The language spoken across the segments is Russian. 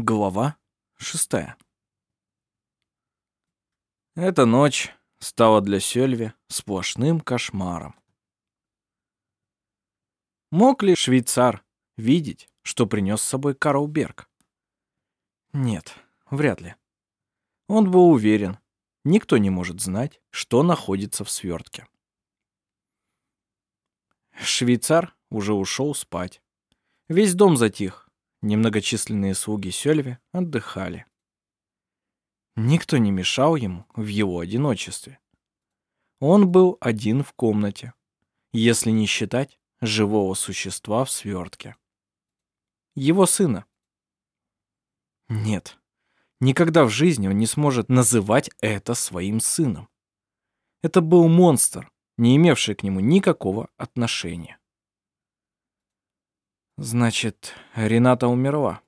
Глава шестая. Эта ночь стала для Сёльви сплошным кошмаром. Мог ли швейцар видеть, что принес с собой Карл Берг? Нет, вряд ли. Он был уверен, никто не может знать, что находится в свертке. Швейцар уже ушел спать. Весь дом затих, Немногочисленные слуги Сёльве отдыхали. Никто не мешал ему в его одиночестве. Он был один в комнате, если не считать живого существа в свертке. Его сына. Нет, никогда в жизни он не сможет называть это своим сыном. Это был монстр, не имевший к нему никакого отношения. Значит, Рената умерла.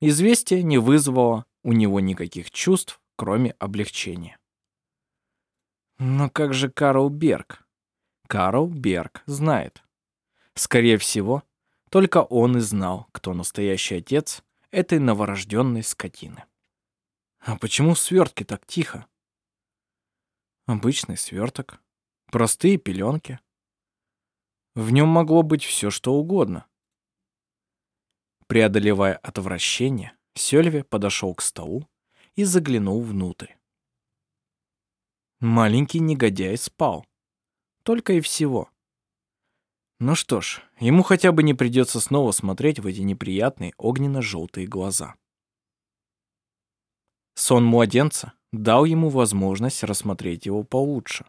Известие не вызвало у него никаких чувств, кроме облегчения. Но как же Карл Берг? Карл Берг знает. Скорее всего, только он и знал, кто настоящий отец этой новорожденной скотины. А почему в свертке так тихо? Обычный сверток, простые пеленки. В нем могло быть все, что угодно. Преодолевая отвращение, Сёльве подошел к столу и заглянул внутрь. Маленький негодяй спал. Только и всего. Ну что ж, ему хотя бы не придется снова смотреть в эти неприятные огненно-желтые глаза. Сон младенца дал ему возможность рассмотреть его получше.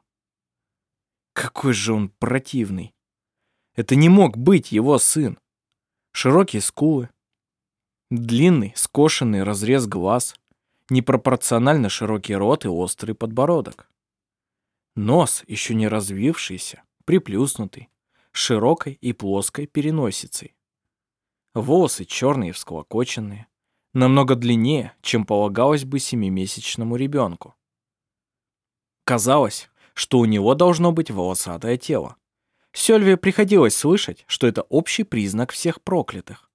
Какой же он противный. Это не мог быть его сын. Широкие скулы, длинный скошенный разрез глаз, непропорционально широкий рот и острый подбородок. Нос, еще не развившийся, приплюснутый, широкой и плоской переносицей. Волосы черные и всклокоченные, намного длиннее, чем полагалось бы семимесячному ребенку. Казалось, что у него должно быть волосатое тело. Сёльве приходилось слышать, что это общий признак всех проклятых.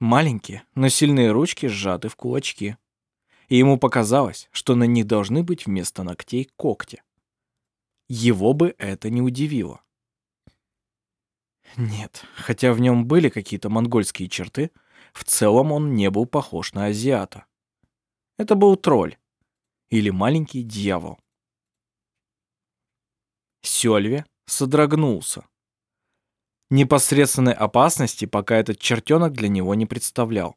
Маленькие, но сильные ручки сжаты в кулачки. И ему показалось, что на них должны быть вместо ногтей когти. Его бы это не удивило. Нет, хотя в нем были какие-то монгольские черты, в целом он не был похож на азиата. Это был тролль или маленький дьявол. Сёльве содрогнулся. Непосредственной опасности пока этот чертенок для него не представлял.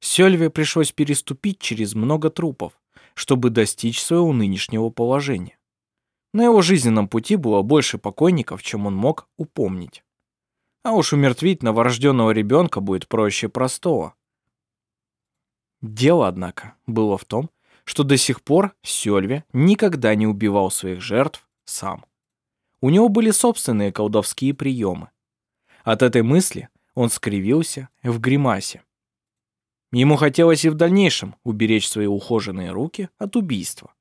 Сёльве пришлось переступить через много трупов, чтобы достичь своего нынешнего положения. На его жизненном пути было больше покойников, чем он мог упомнить. А уж умертвить новорожденного ребенка будет проще простого. Дело, однако, было в том, что до сих пор Сёльве никогда не убивал своих жертв сам. У него были собственные колдовские приемы. От этой мысли он скривился в гримасе. Ему хотелось и в дальнейшем уберечь свои ухоженные руки от убийства.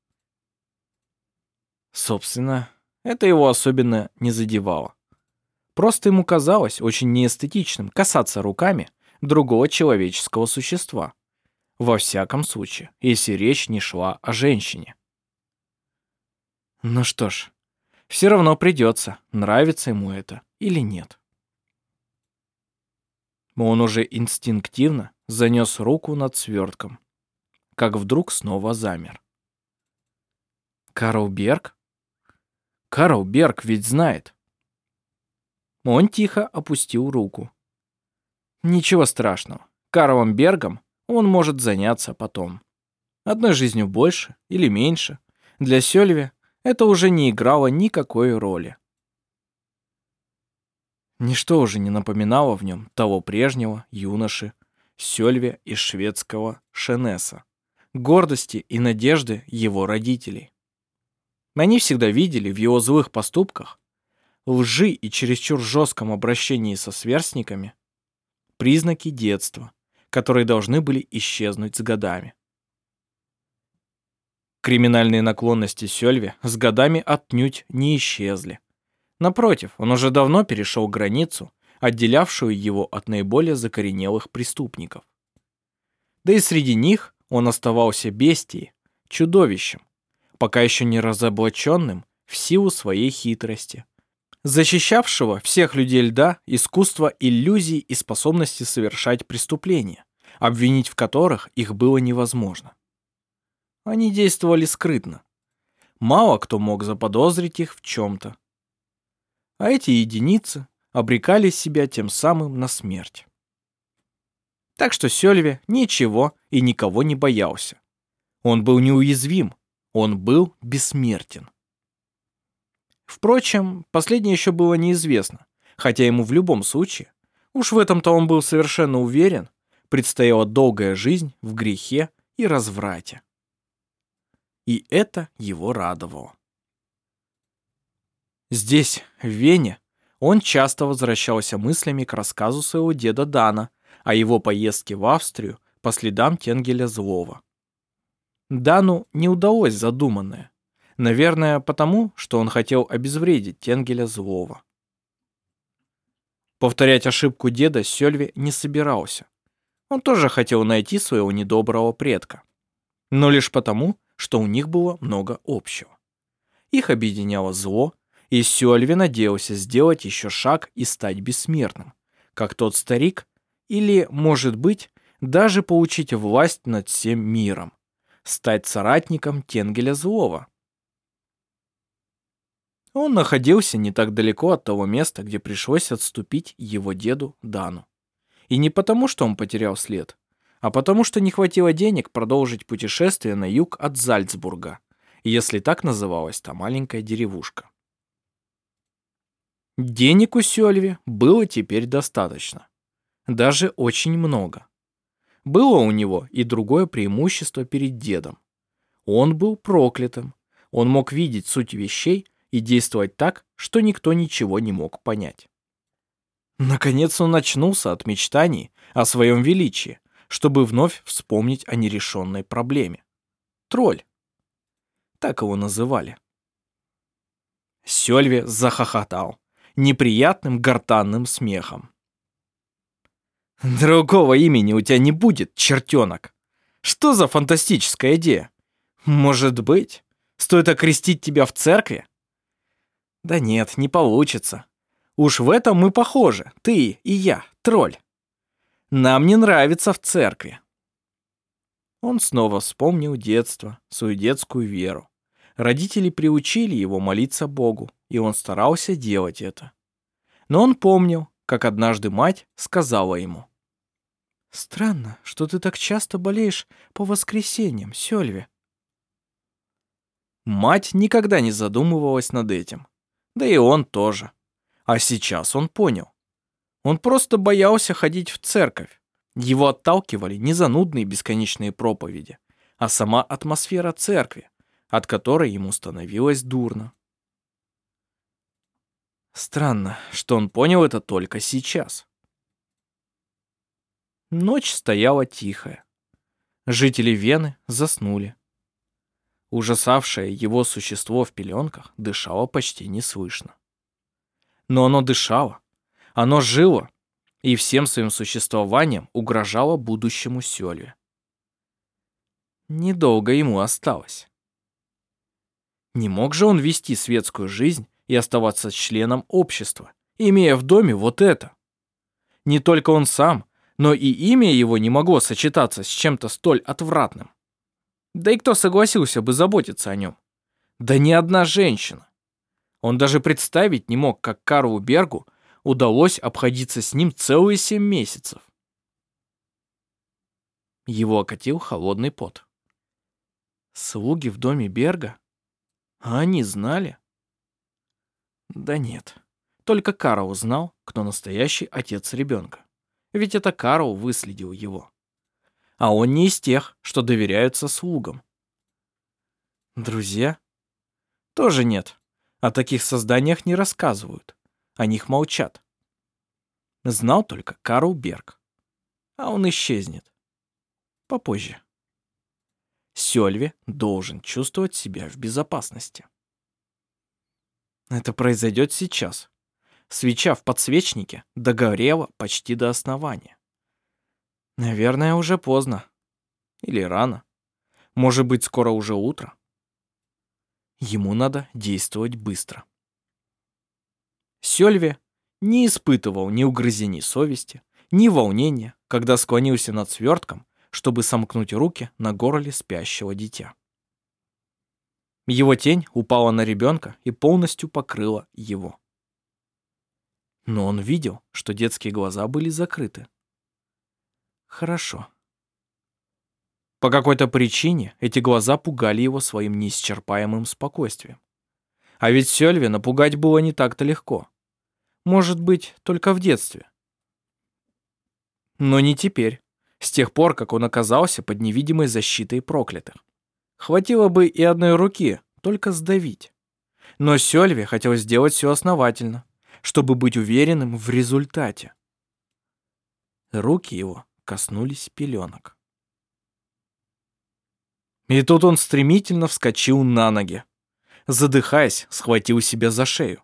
Собственно, это его особенно не задевало. Просто ему казалось очень неэстетичным касаться руками другого человеческого существа. Во всяком случае, если речь не шла о женщине. Ну что ж, все равно придется, нравится ему это или нет. Он уже инстинктивно занес руку над свертком, как вдруг снова замер. Карл Берг? Карл Берг ведь знает. Он тихо опустил руку. Ничего страшного. Карлом Бергом он может заняться потом. Одной жизнью больше или меньше. Для Сёльве это уже не играло никакой роли. Ничто уже не напоминало в нем того прежнего юноши Сёльве из шведского Шенеса, гордости и надежды его родителей. Они всегда видели в его злых поступках, лжи и чересчур жестком обращении со сверстниками признаки детства, которые должны были исчезнуть с годами. Криминальные наклонности Сёльви с годами отнюдь не исчезли. Напротив, он уже давно перешел границу, отделявшую его от наиболее закоренелых преступников. Да и среди них он оставался бестией, чудовищем, пока еще не разоблаченным в силу своей хитрости, защищавшего всех людей льда искусство иллюзий и способности совершать преступления, обвинить в которых их было невозможно. Они действовали скрытно. Мало кто мог заподозрить их в чем-то. А эти единицы обрекали себя тем самым на смерть. Так что Сёльве ничего и никого не боялся. Он был неуязвим, он был бессмертен. Впрочем, последнее еще было неизвестно, хотя ему в любом случае, уж в этом-то он был совершенно уверен, предстояла долгая жизнь в грехе и разврате. И это его радовало. Здесь, в Вене, он часто возвращался мыслями к рассказу своего деда Дана о его поездке в Австрию по следам Тенгеля Злого. Дану не удалось задуманное. Наверное, потому, что он хотел обезвредить Тенгеля Злого. Повторять ошибку деда Сёльве не собирался. Он тоже хотел найти своего недоброго предка. Но лишь потому, что у них было много общего. Их объединяло зло, и Сёльви надеялся сделать еще шаг и стать бессмертным, как тот старик, или, может быть, даже получить власть над всем миром, стать соратником Тенгеля Злого. Он находился не так далеко от того места, где пришлось отступить его деду Дану. И не потому, что он потерял след, а потому, что не хватило денег продолжить путешествие на юг от Зальцбурга, если так называлась та маленькая деревушка. Денег у Сёльви было теперь достаточно. Даже очень много. Было у него и другое преимущество перед дедом. Он был проклятым. Он мог видеть суть вещей и действовать так, что никто ничего не мог понять. Наконец он очнулся от мечтаний о своем величии, чтобы вновь вспомнить о нерешенной проблеме. Тролль. Так его называли. Сёльве захохотал неприятным гортанным смехом. «Другого имени у тебя не будет, чертенок. Что за фантастическая идея? Может быть, стоит окрестить тебя в церкви?» «Да нет, не получится. Уж в этом мы похожи, ты и я, тролль. Нам не нравится в церкви». Он снова вспомнил детство, свою детскую веру. Родители приучили его молиться Богу, и он старался делать это. Но он помнил, как однажды мать сказала ему. «Странно, что ты так часто болеешь по воскресеньям, Сёльве». Мать никогда не задумывалась над этим. Да и он тоже. А сейчас он понял. Он просто боялся ходить в церковь. Его отталкивали не занудные бесконечные проповеди, а сама атмосфера церкви, от которой ему становилось дурно. Странно, что он понял это только сейчас. Ночь стояла тихая. Жители Вены заснули. Ужасавшее его существо в пеленках дышало почти неслышно. Но оно дышало, оно жило и всем своим существованием угрожало будущему Сёльве. Недолго ему осталось. Не мог же он вести светскую жизнь и оставаться членом общества, имея в доме вот это. Не только он сам, но и имя его не могло сочетаться с чем-то столь отвратным. Да и кто согласился бы заботиться о нем? Да ни одна женщина. Он даже представить не мог, как Карлу Бергу удалось обходиться с ним целые семь месяцев. Его окатил холодный пот. Слуги в доме Берга? А они знали? Да нет. Только Карл знал, кто настоящий отец ребенка. Ведь это Карл выследил его. А он не из тех, что доверяются слугам. Друзья? Тоже нет. О таких созданиях не рассказывают. О них молчат. Знал только Карл Берг. А он исчезнет. Попозже. Сёльве должен чувствовать себя в безопасности. Это произойдет сейчас. Свеча в подсвечнике догорела почти до основания. Наверное, уже поздно. Или рано. Может быть, скоро уже утро. Ему надо действовать быстро. Сёльве не испытывал ни угрызений совести, ни волнения, когда склонился над свертком, чтобы сомкнуть руки на горле спящего дитя. Его тень упала на ребенка и полностью покрыла его. Но он видел, что детские глаза были закрыты. Хорошо. По какой-то причине эти глаза пугали его своим неисчерпаемым спокойствием. А ведь Сёльве напугать было не так-то легко. Может быть, только в детстве. Но не теперь, с тех пор, как он оказался под невидимой защитой проклятых. Хватило бы и одной руки, только сдавить. Но Сёльве хотел сделать все основательно, чтобы быть уверенным в результате. Руки его коснулись пеленок. И тут он стремительно вскочил на ноги. Задыхаясь, схватил себя за шею.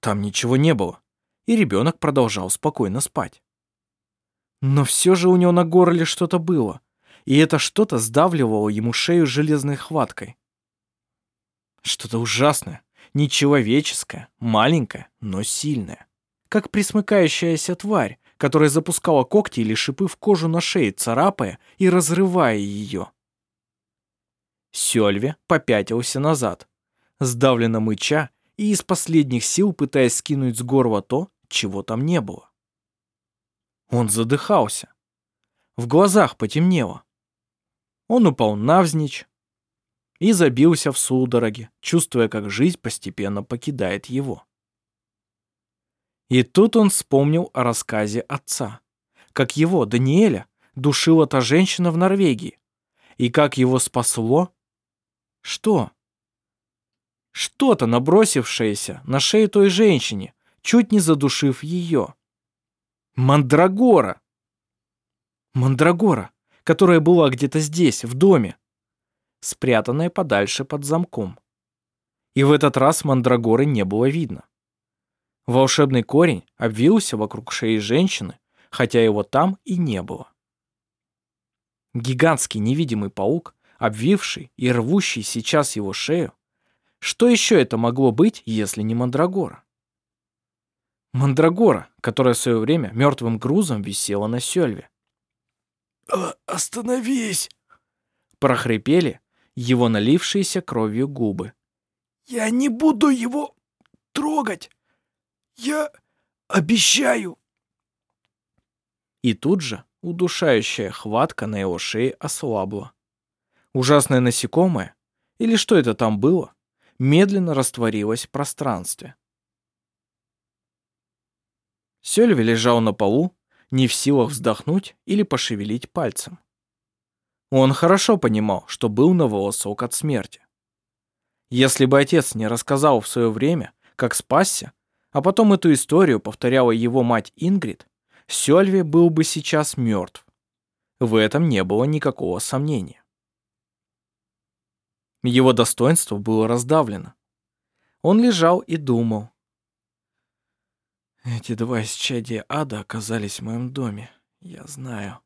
Там ничего не было, и ребенок продолжал спокойно спать. Но все же у него на горле что-то было, и это что-то сдавливало ему шею железной хваткой. Что-то ужасное, нечеловеческое, маленькое, но сильное. Как присмыкающаяся тварь, которая запускала когти или шипы в кожу на шее, царапая и разрывая ее. Сёльве попятился назад, сдавленно мыча и из последних сил пытаясь скинуть с горла то, чего там не было. Он задыхался. В глазах потемнело. Он упал навзничь и забился в судороге, чувствуя, как жизнь постепенно покидает его. И тут он вспомнил о рассказе отца, как его, Даниэля, душила та женщина в Норвегии, и как его спасло что? Что-то набросившееся на шею той женщине, чуть не задушив ее. Мандрагора! Мандрагора, которая была где-то здесь, в доме, спрятанная подальше под замком. И в этот раз мандрагоры не было видно. Волшебный корень обвился вокруг шеи женщины, хотя его там и не было. Гигантский невидимый паук обвивший и рвущий сейчас его шею. Что еще это могло быть, если не Мандрагора? Мандрагора, которая в свое время мертвым грузом висела на сельве. «Остановись!» прохрипели его налившиеся кровью губы. «Я не буду его трогать! Я обещаю!» И тут же удушающая хватка на его шее ослабла. Ужасное насекомое, или что это там было, медленно растворилось в пространстве. Сёльви лежал на полу, не в силах вздохнуть или пошевелить пальцем. Он хорошо понимал, что был на волосок от смерти. Если бы отец не рассказал в свое время, как спасся, а потом эту историю повторяла его мать Ингрид, Сёльви был бы сейчас мертв. В этом не было никакого сомнения. Его достоинство было раздавлено. Он лежал и думал. Эти два исчадия ада оказались в моем доме, я знаю.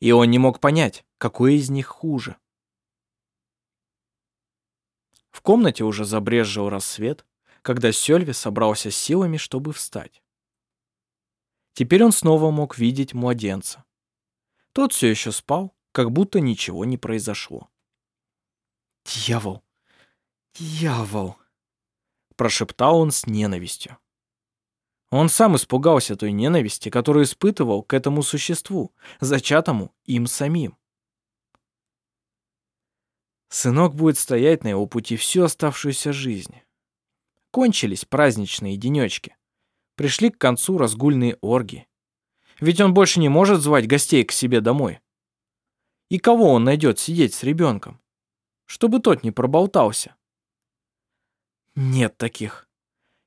И он не мог понять, какой из них хуже. В комнате уже забрезжил рассвет, когда Сёльви собрался с силами, чтобы встать. Теперь он снова мог видеть младенца. Тот все еще спал, как будто ничего не произошло. «Дьявол! Дьявол!» Прошептал он с ненавистью. Он сам испугался той ненависти, которую испытывал к этому существу, зачатому им самим. Сынок будет стоять на его пути всю оставшуюся жизнь. Кончились праздничные денечки. Пришли к концу разгульные орги. Ведь он больше не может звать гостей к себе домой. И кого он найдет сидеть с ребенком? Чтобы тот не проболтался. Нет таких.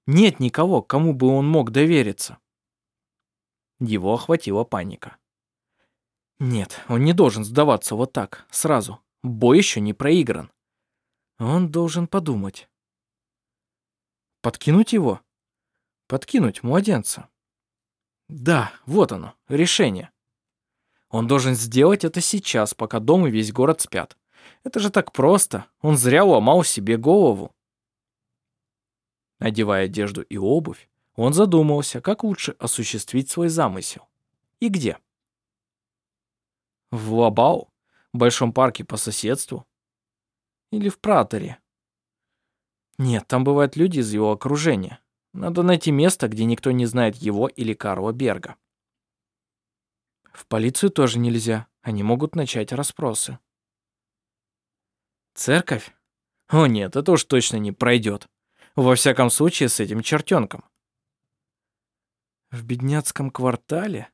Нет никого, кому бы он мог довериться. Его охватила паника. Нет, он не должен сдаваться вот так, сразу. Бой еще не проигран. Он должен подумать. Подкинуть его? Подкинуть младенца. Да, вот оно, решение. Он должен сделать это сейчас, пока дом и весь город спят. Это же так просто. Он зря ломал себе голову. Надевая одежду и обувь, он задумался, как лучше осуществить свой замысел. И где? В Лабау? В большом парке по соседству? Или в Праторе? Нет, там бывают люди из его окружения. Надо найти место, где никто не знает его или Карла Берга. В полицию тоже нельзя. Они могут начать расспросы. Церковь? О нет, это уж точно не пройдет. Во всяком случае, с этим чертенком. В бедняцком квартале?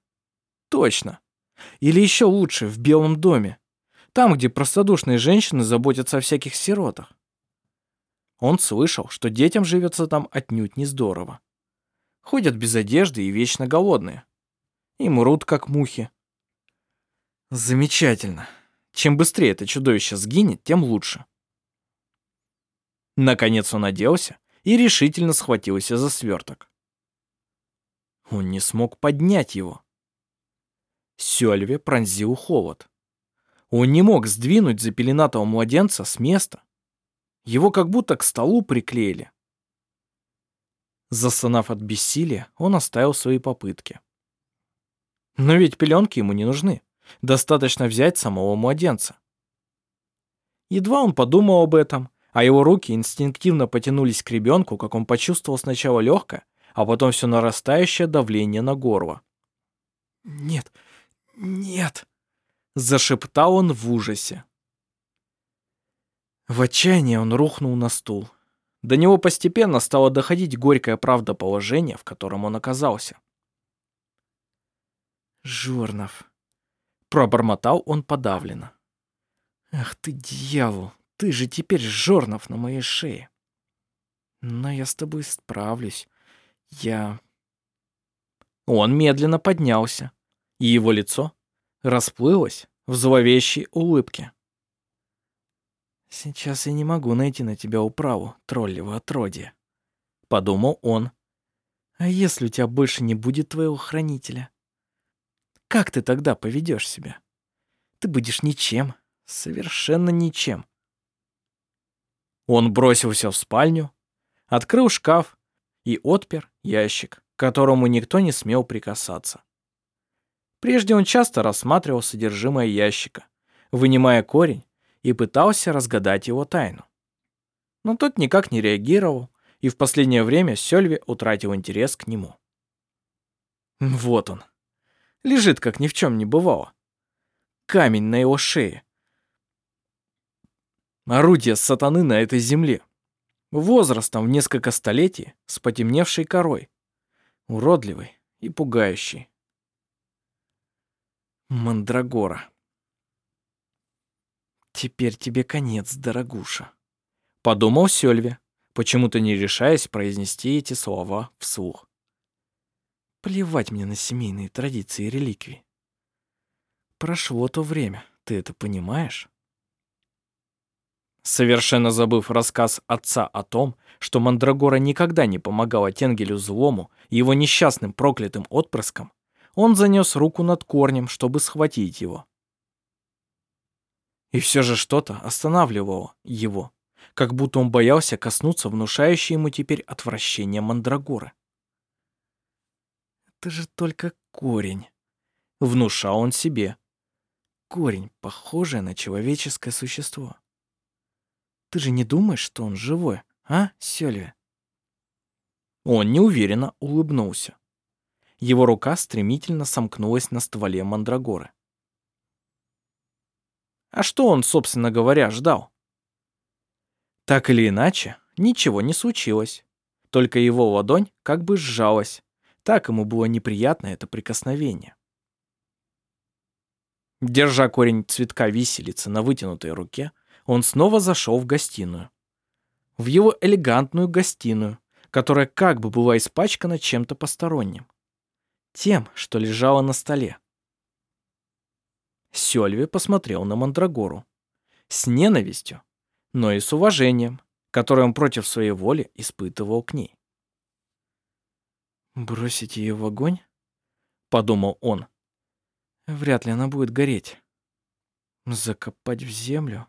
Точно. Или еще лучше, в Белом доме. Там, где простодушные женщины заботятся о всяких сиротах. Он слышал, что детям живется там отнюдь не здорово. Ходят без одежды и вечно голодные. И мрут, как мухи. Замечательно. Чем быстрее это чудовище сгинет, тем лучше. Наконец он оделся и решительно схватился за сверток. Он не смог поднять его. Сёльве пронзил холод. Он не мог сдвинуть запеленатого младенца с места. Его как будто к столу приклеили. Застонав от бессилия, он оставил свои попытки. Но ведь пеленки ему не нужны. Достаточно взять самого младенца. Едва он подумал об этом, а его руки инстинктивно потянулись к ребенку, как он почувствовал сначала легкое, а потом все нарастающее давление на горло. «Нет, нет!» — зашептал он в ужасе. В отчаянии он рухнул на стул. До него постепенно стало доходить горькая правда положения, в котором он оказался. «Жорнов», — пробормотал он подавленно. «Ах ты, дьявол, ты же теперь Жорнов на моей шее. Но я с тобой справлюсь. Я...» Он медленно поднялся, и его лицо расплылось в зловещей улыбке. «Сейчас я не могу найти на тебя управу, троллево отродье», — подумал он. «А если у тебя больше не будет твоего хранителя? Как ты тогда поведешь себя? Ты будешь ничем, совершенно ничем». Он бросился в спальню, открыл шкаф и отпер ящик, к которому никто не смел прикасаться. Прежде он часто рассматривал содержимое ящика, вынимая корень и пытался разгадать его тайну. Но тот никак не реагировал, и в последнее время Сёльви утратил интерес к нему. Вот он. Лежит, как ни в чем не бывало. Камень на его шее. Орудие сатаны на этой земле. Возрастом в несколько столетий, с потемневшей корой. Уродливый и пугающий. Мандрагора. «Теперь тебе конец, дорогуша», — подумал Сёльве, почему-то не решаясь произнести эти слова вслух. «Плевать мне на семейные традиции и реликвии. Прошло то время, ты это понимаешь?» Совершенно забыв рассказ отца о том, что Мандрагора никогда не помогала Тенгелю злому и его несчастным проклятым отпрыскам, он занес руку над корнем, чтобы схватить его. И все же что-то останавливало его, как будто он боялся коснуться внушающей ему теперь отвращение мандрагоры. «Это же только корень», — внушал он себе. «Корень, похожий на человеческое существо. Ты же не думаешь, что он живой, а, Сёльве?» Он неуверенно улыбнулся. Его рука стремительно сомкнулась на стволе мандрагоры. А что он, собственно говоря, ждал? Так или иначе, ничего не случилось. Только его ладонь как бы сжалась. Так ему было неприятно это прикосновение. Держа корень цветка виселицы на вытянутой руке, он снова зашел в гостиную. В его элегантную гостиную, которая как бы была испачкана чем-то посторонним. Тем, что лежало на столе. Сёльви посмотрел на Мандрагору. С ненавистью, но и с уважением, которое он против своей воли испытывал к ней. Бросить ее в огонь? Подумал он. Вряд ли она будет гореть. Закопать в землю?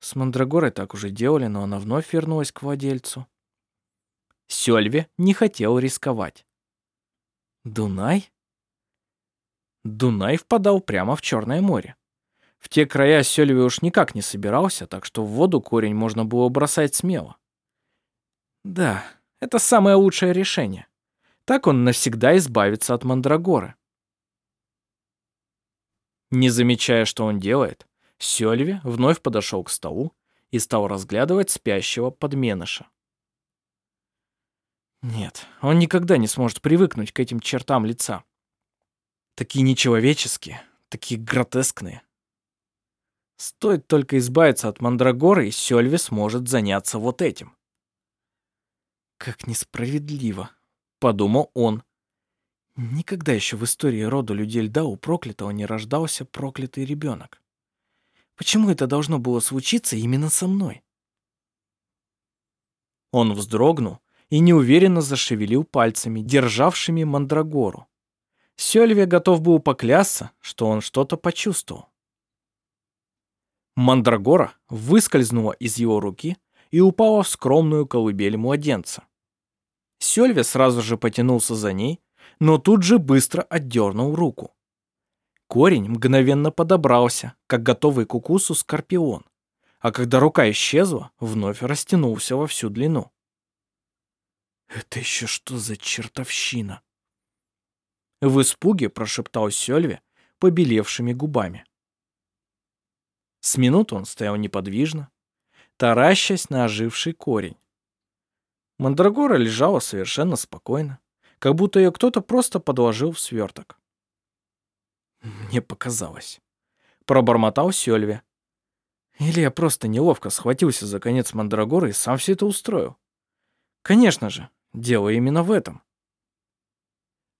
С Мандрагорой так уже делали, но она вновь вернулась к владельцу. Сёльве не хотел рисковать. Дунай? Дунай впадал прямо в Черное море. В те края Сёльве уж никак не собирался, так что в воду корень можно было бросать смело. Да, это самое лучшее решение. Так он навсегда избавится от Мандрагоры. Не замечая, что он делает, Сёльви вновь подошел к столу и стал разглядывать спящего подменыша. Нет, он никогда не сможет привыкнуть к этим чертам лица. Такие нечеловеческие, такие гротескные. Стоит только избавиться от Мандрагоры, и Сёльви сможет заняться вот этим. Как несправедливо, подумал он. Никогда еще в истории рода людей льда у проклятого не рождался проклятый ребенок. Почему это должно было случиться именно со мной? Он вздрогнул и неуверенно зашевелил пальцами, державшими мандрагору. Сёльве готов был поклясться, что он что-то почувствовал. Мандрагора выскользнула из его руки и упала в скромную колыбель младенца. Сёльве сразу же потянулся за ней, но тут же быстро отдернул руку. Корень мгновенно подобрался, как готовый к укусу скорпион, а когда рука исчезла, вновь растянулся во всю длину. «Это еще что за чертовщина?» В испуге прошептал Сёльве побелевшими губами. С минуту он стоял неподвижно, таращась на оживший корень. Мандрагора лежала совершенно спокойно, как будто ее кто-то просто подложил в сверток. Мне показалось. Пробормотал Сёльве. Или я просто неловко схватился за конец Мандрагоры и сам все это устроил. Конечно же, дело именно в этом.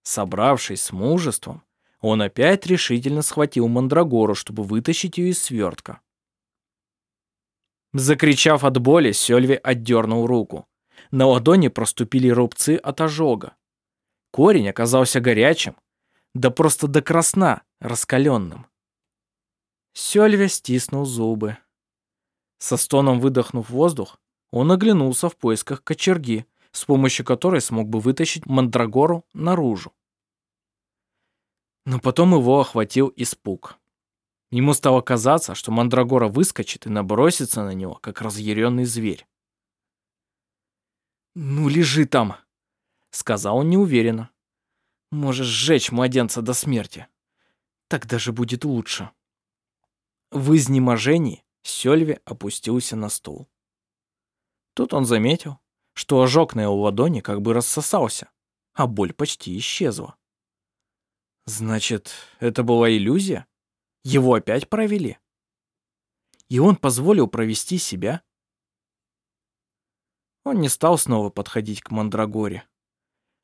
Собравшись с мужеством, он опять решительно схватил Мандрагору, чтобы вытащить ее из свертка. Закричав от боли, Сёльви отдернул руку. На ладони проступили рубцы от ожога. Корень оказался горячим, да просто до красна, раскаленным. Сёльве стиснул зубы. Со стоном выдохнув воздух, он оглянулся в поисках кочерги, с помощью которой смог бы вытащить Мандрагору наружу. Но потом его охватил испуг. Ему стало казаться, что Мандрагора выскочит и набросится на него, как разъяренный зверь. «Ну, лежи там», — сказал он неуверенно. «Можешь сжечь младенца до смерти. Так даже будет лучше». В изнеможении Сёльви опустился на стул. Тут он заметил, что ожог на его ладони как бы рассосался, а боль почти исчезла. Значит, это была иллюзия? Его опять провели? И он позволил провести себя? Он не стал снова подходить к Мандрагоре.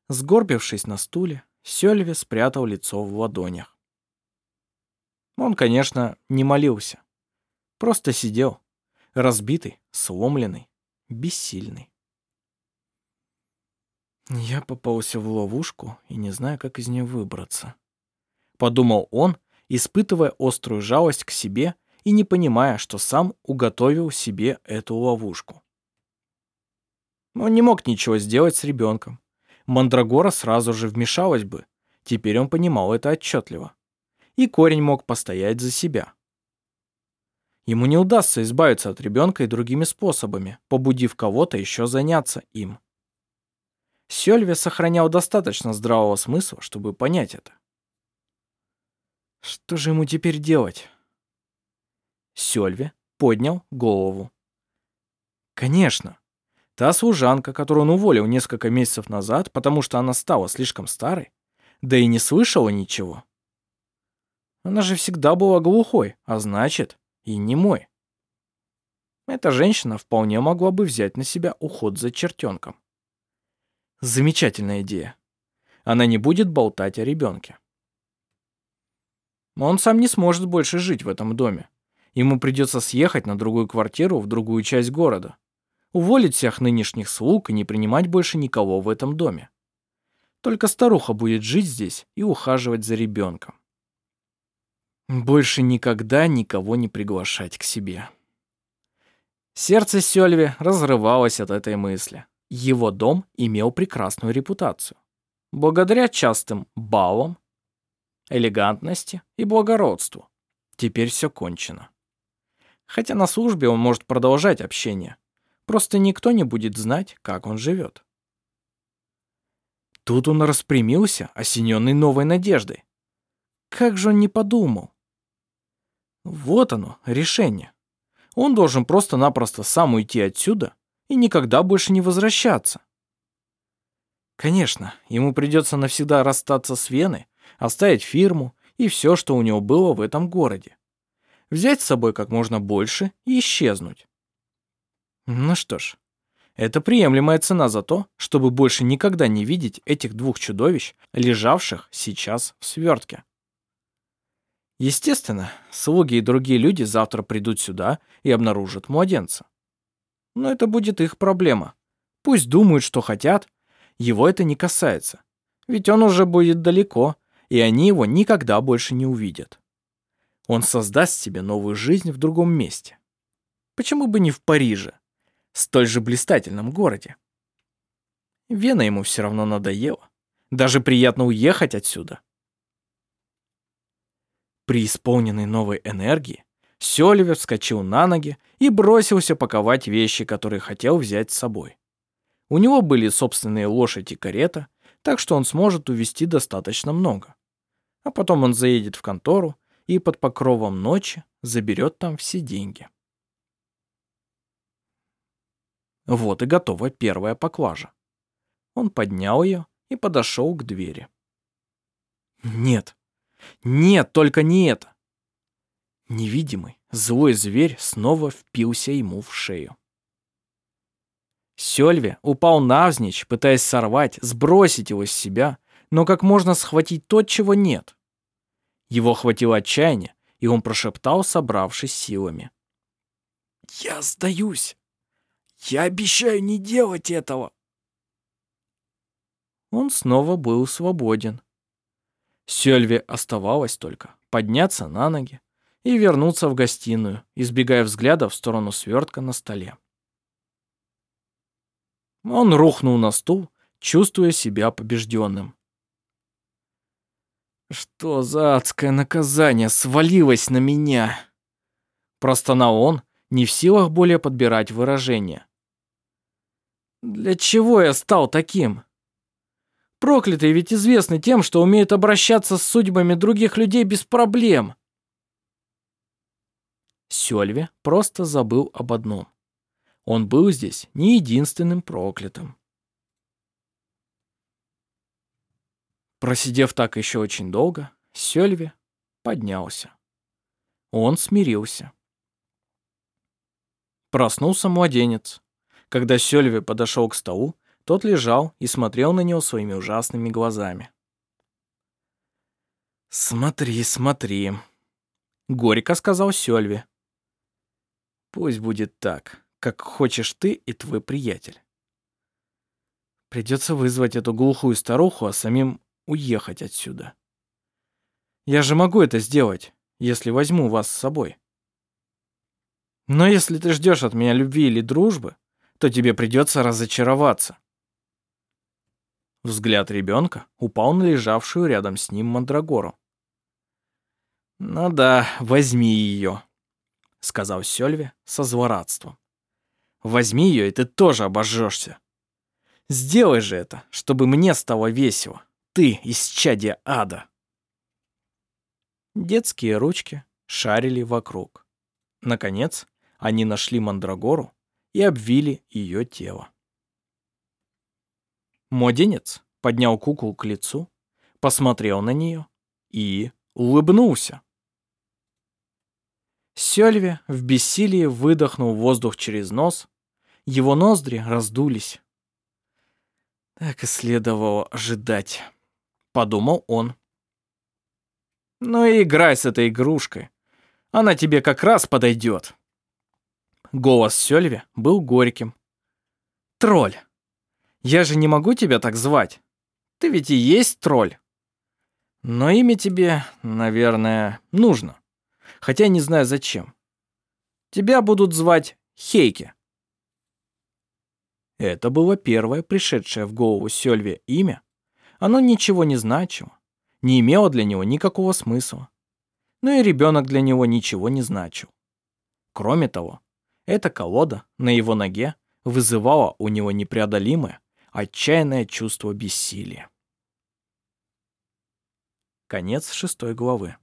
Сгорбившись на стуле, Сёльве спрятал лицо в ладонях. Он, конечно, не молился. Просто сидел, разбитый, сломленный, бессильный. Я попался в ловушку и не знаю, как из нее выбраться. Подумал он, испытывая острую жалость к себе и не понимая, что сам уготовил себе эту ловушку. Он не мог ничего сделать с ребенком. Мандрагора сразу же вмешалась бы. Теперь он понимал это отчетливо. И корень мог постоять за себя. Ему не удастся избавиться от ребенка и другими способами, побудив кого-то еще заняться им. Сёльве сохранял достаточно здравого смысла, чтобы понять это. Что же ему теперь делать? Сёльве поднял голову. Конечно, Та служанка, которую он уволил несколько месяцев назад, потому что она стала слишком старой, да и не слышала ничего. Она же всегда была глухой, а значит, и немой. Эта женщина вполне могла бы взять на себя уход за чертенком. Замечательная идея. Она не будет болтать о ребенке. Он сам не сможет больше жить в этом доме. Ему придется съехать на другую квартиру в другую часть города уволить всех нынешних слуг и не принимать больше никого в этом доме. Только старуха будет жить здесь и ухаживать за ребенком. Больше никогда никого не приглашать к себе. Сердце Сёльви разрывалось от этой мысли. Его дом имел прекрасную репутацию. Благодаря частым балам, элегантности и благородству. Теперь все кончено. Хотя на службе он может продолжать общение. Просто никто не будет знать, как он живет. Тут он распрямился, осененный новой надеждой. Как же он не подумал? Вот оно, решение. Он должен просто-напросто сам уйти отсюда и никогда больше не возвращаться. Конечно, ему придется навсегда расстаться с Веной, оставить фирму и все, что у него было в этом городе. Взять с собой как можно больше и исчезнуть. Ну что ж, это приемлемая цена за то, чтобы больше никогда не видеть этих двух чудовищ, лежавших сейчас в свертке. Естественно, слуги и другие люди завтра придут сюда и обнаружат младенца. Но это будет их проблема. Пусть думают, что хотят, его это не касается. Ведь он уже будет далеко, и они его никогда больше не увидят. Он создаст себе новую жизнь в другом месте. Почему бы не в Париже, столь же блистательном городе? Вена ему все равно надоела. Даже приятно уехать отсюда. При исполненной новой энергии Сёливер вскочил на ноги и бросился паковать вещи, которые хотел взять с собой. У него были собственные лошади и карета, так что он сможет увезти достаточно много. А потом он заедет в контору и под покровом ночи заберет там все деньги. Вот и готова первая поклажа. Он поднял ее и подошел к двери. Нет, нет, только не это. Невидимый, злой зверь снова впился ему в шею. Сёльве упал навзничь, пытаясь сорвать, сбросить его с себя, но как можно схватить то, чего нет? Его охватило отчаяние, и он прошептал, собравшись силами. «Я сдаюсь! Я обещаю не делать этого!» Он снова был свободен. Сёльве оставалось только подняться на ноги и вернуться в гостиную, избегая взгляда в сторону свертка на столе. Он рухнул на стул, чувствуя себя побежденным. «Что за адское наказание свалилось на меня?» Простонал он, не в силах более подбирать выражения. «Для чего я стал таким?» Проклятый ведь известны тем, что умеет обращаться с судьбами других людей без проблем. Сёльве просто забыл об одном. Он был здесь не единственным проклятым. Просидев так еще очень долго, Сёльве поднялся. Он смирился. Проснулся младенец. Когда Сёльве подошел к столу, тот лежал и смотрел на него своими ужасными глазами. «Смотри, смотри», — горько сказал Сёльве. «Пусть будет так, как хочешь ты и твой приятель. Придется вызвать эту глухую старуху, а самим уехать отсюда. Я же могу это сделать, если возьму вас с собой. Но если ты ждешь от меня любви или дружбы, то тебе придется разочароваться. Взгляд ребенка упал на лежавшую рядом с ним мандрагору. «Ну да, возьми ее», — сказал Сёльве со злорадством. «Возьми ее, и ты тоже обожжешься. Сделай же это, чтобы мне стало весело. Ты из чадия ада». Детские ручки шарили вокруг. Наконец, они нашли мандрагору и обвили ее тело. Младенец поднял куклу к лицу, посмотрел на нее и улыбнулся. Сёльве в бессилии выдохнул воздух через нос, его ноздри раздулись. Так и следовало ожидать, подумал он. Ну и играй с этой игрушкой, она тебе как раз подойдет. Голос Сёльве был горьким. Тролль. Я же не могу тебя так звать. Ты ведь и есть тролль. Но имя тебе, наверное, нужно. Хотя не знаю зачем. Тебя будут звать Хейке. Это было первое пришедшее в голову Сёльве имя. Оно ничего не значило, не имело для него никакого смысла. Но и ребенок для него ничего не значил. Кроме того, эта колода на его ноге вызывала у него непреодолимое, отчаянное чувство бессилия. Конец шестой главы.